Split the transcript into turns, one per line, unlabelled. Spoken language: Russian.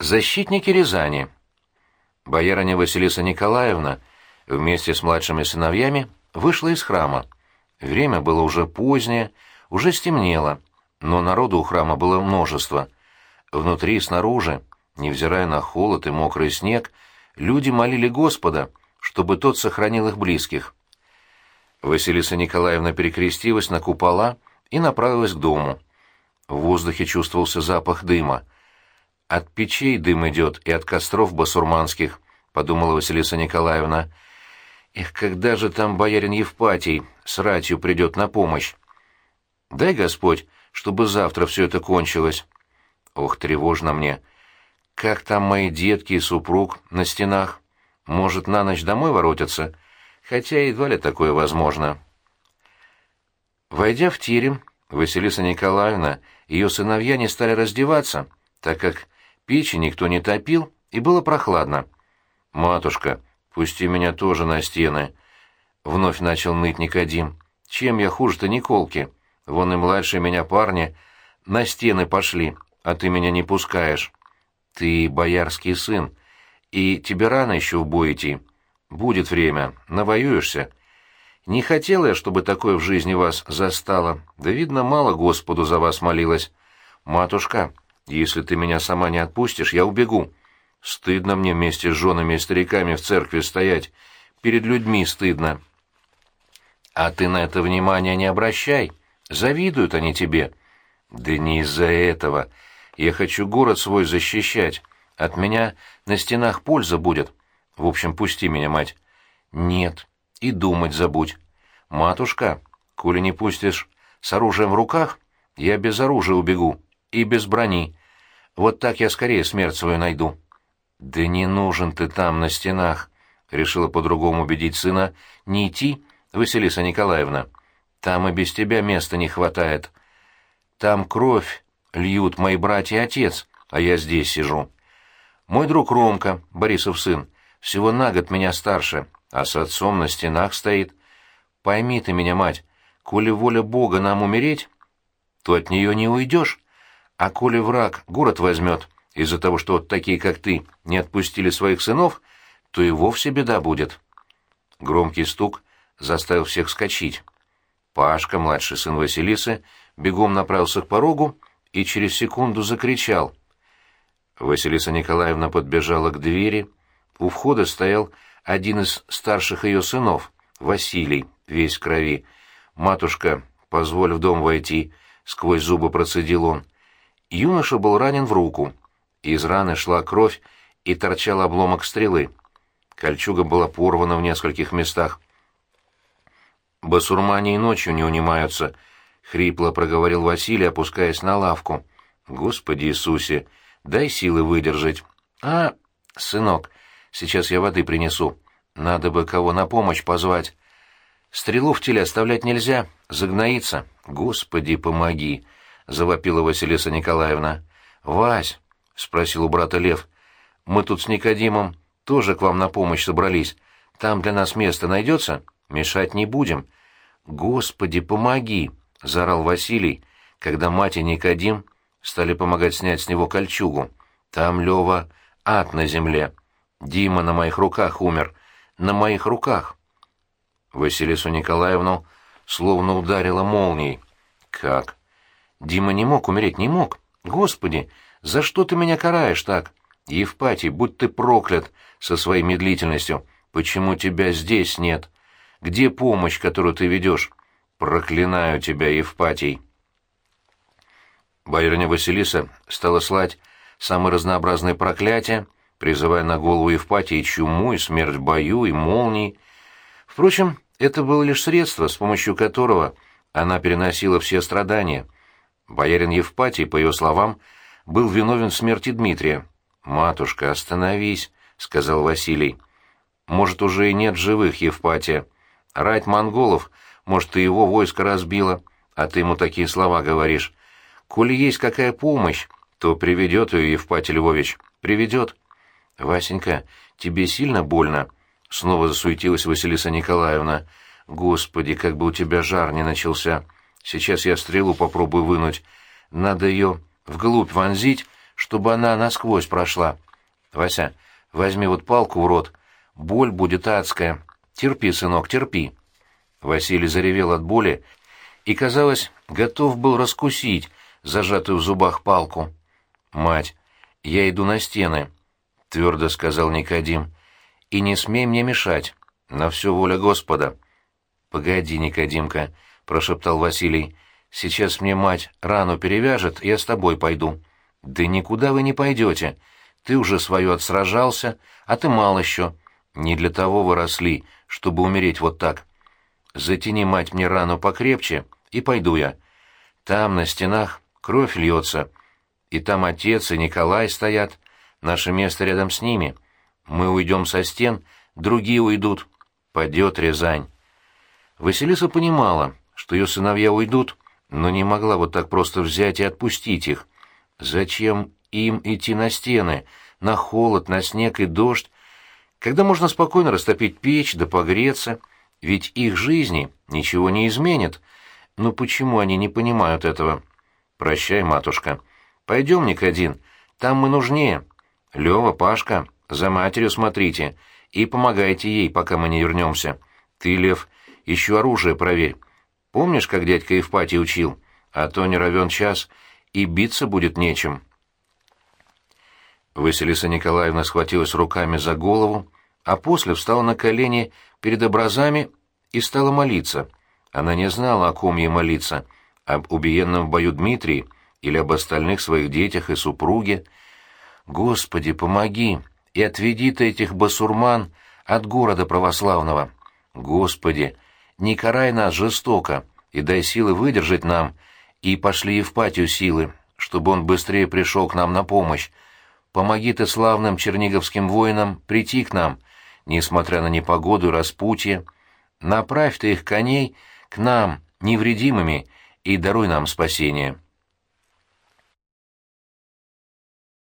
Защитники Рязани. Боярыня Василиса Николаевна вместе с младшими сыновьями вышла из храма. Время было уже позднее, уже стемнело, но народу у храма было множество. Внутри и снаружи, невзирая на холод и мокрый снег, люди молили Господа, чтобы тот сохранил их близких. Василиса Николаевна перекрестилась на купола и направилась к дому. В воздухе чувствовался запах дыма — от печей дым идет и от костров басурманских, — подумала Василиса Николаевна. Эх, когда же там боярин Евпатий с ратью придет на помощь? Дай, Господь, чтобы завтра все это кончилось. Ох, тревожно мне. Как там мои детки и супруг на стенах? Может, на ночь домой воротятся? Хотя едва ли такое возможно. Войдя в терем, Василиса Николаевна и ее сыновья не стали раздеваться, так как Печи никто не топил, и было прохладно. «Матушка, пусти меня тоже на стены», — вновь начал ныть Никодим. «Чем я хуже-то Николки? Вон и младшие меня парни на стены пошли, а ты меня не пускаешь. Ты боярский сын, и тебе рано еще в бой идти. Будет время, навоюешься. Не хотела я, чтобы такое в жизни вас застало, да, видно, мало Господу за вас молилась. Матушка, если ты меня сама не отпустишь, я убегу. Стыдно мне вместе с женами и стариками в церкви стоять. Перед людьми стыдно. А ты на это внимания не обращай. Завидуют они тебе. Да не из-за этого. Я хочу город свой защищать. От меня на стенах польза будет. В общем, пусти меня, мать. Нет. И думать забудь. Матушка, коли не пустишь с оружием в руках, я без оружия убегу и без брони. Вот так я скорее смерть свою найду». «Да не нужен ты там, на стенах», — решила по-другому убедить сына. «Не идти, Василиса Николаевна. Там и без тебя места не хватает. Там кровь льют мои братья и отец, а я здесь сижу. Мой друг Ромка, Борисов сын, всего на год меня старше, а с отцом на стенах стоит. Пойми ты меня, мать, коли воля Бога нам умереть, то от нее не уйдешь». А коли враг город возьмет из-за того, что вот такие, как ты, не отпустили своих сынов, то и вовсе беда будет. Громкий стук заставил всех вскочить. Пашка, младший сын Василисы, бегом направился к порогу и через секунду закричал. Василиса Николаевна подбежала к двери. У входа стоял один из старших ее сынов, Василий, весь в крови. «Матушка, позволь в дом войти», — сквозь зубы процедил он. Юноша был ранен в руку. Из раны шла кровь и торчал обломок стрелы. Кольчуга была порвана в нескольких местах. «Басурмане и ночью не унимаются», — хрипло проговорил Василий, опускаясь на лавку. «Господи Иисусе, дай силы выдержать». «А, сынок, сейчас я воды принесу. Надо бы кого на помощь позвать. Стрелу в теле оставлять нельзя, загноится. Господи, помоги!» — завопила Василиса Николаевна. «Вась», — спросил у брата Лев, — «мы тут с Никодимом тоже к вам на помощь собрались. Там для нас место найдется? Мешать не будем». «Господи, помоги!» — заорал Василий, когда мать и Никодим стали помогать снять с него кольчугу. «Там, Лева, ад на земле. Дима на моих руках умер. На моих руках». Василису Николаевну словно ударила молнией. «Как? Дима не мог умереть, не мог. Господи, за что ты меня караешь так? Евпатий, будь ты проклят со своей медлительностью. Почему тебя здесь нет? Где помощь, которую ты ведешь? Проклинаю тебя, Евпатий. Боярыня Василиса стала слать самые разнообразные проклятия, призывая на голову Евпатии чуму и смерть в бою, и молнии. Впрочем, это было лишь средство, с помощью которого она переносила все страдания — Боярин Евпатий, по ее словам, был виновен в смерти Дмитрия. «Матушка, остановись», — сказал Василий. «Может, уже и нет живых, Евпатия. Рать монголов, может, и его войско разбило, а ты ему такие слова говоришь. Коли есть какая помощь, то приведет ее Евпатий Львович. Приведет». «Васенька, тебе сильно больно?» — снова засуетилась Василиса Николаевна. «Господи, как бы у тебя жар не начался!» Сейчас я стрелу попробую вынуть. Надо ее вглубь вонзить, чтобы она насквозь прошла. Вася, возьми вот палку в рот, боль будет адская. Терпи, сынок, терпи. Василий заревел от боли и, казалось, готов был раскусить зажатую в зубах палку. «Мать, я иду на стены», — твердо сказал Никодим, — «и не смей мне мешать, на все воля Господа». «Погоди, Никодимка», — прошептал Василий, — «сейчас мне мать рану перевяжет, я с тобой пойду». «Да никуда вы не пойдете. Ты уже свое отсражался, а ты мал еще. Не для того вы росли, чтобы умереть вот так. Затяни, мать, мне рану покрепче, и пойду я. Там, на стенах, кровь льется, и там отец и Николай стоят, наше место рядом с ними. Мы уйдем со стен, другие уйдут. Падет Рязань». Василиса понимала, что ее сыновья уйдут, но не могла вот так просто взять и отпустить их. Зачем им идти на стены, на холод, на снег и дождь, когда можно спокойно растопить печь да погреться, ведь их жизни ничего не изменит. Но почему они не понимают этого? Прощай, матушка. Пойдем, Никодин, там мы нужнее. Лева, Пашка, за матерью смотрите и помогайте ей, пока мы не вернемся. Ты, Лев, еще оружие проверь. Помнишь, как дядька Евпатий учил? А то не равен час — и биться будет нечем. Василиса Николаевна схватилась руками за голову, а после встала на колени перед образами и стала молиться. Она не знала, о ком ей молиться, об убиенном в бою Дмитрии или об остальных своих детях и супруге. «Господи, помоги и отведи ты этих басурман от города православного! Господи, не карай нас жестоко и дай силы выдержать нам, и пошли Евпатию силы, чтобы он быстрее пришел к нам на помощь. Помоги ты славным черниговским воинам прийти к нам, несмотря на непогоду и распутье. Направь ты их коней к нам, невредимыми, и даруй нам спасение».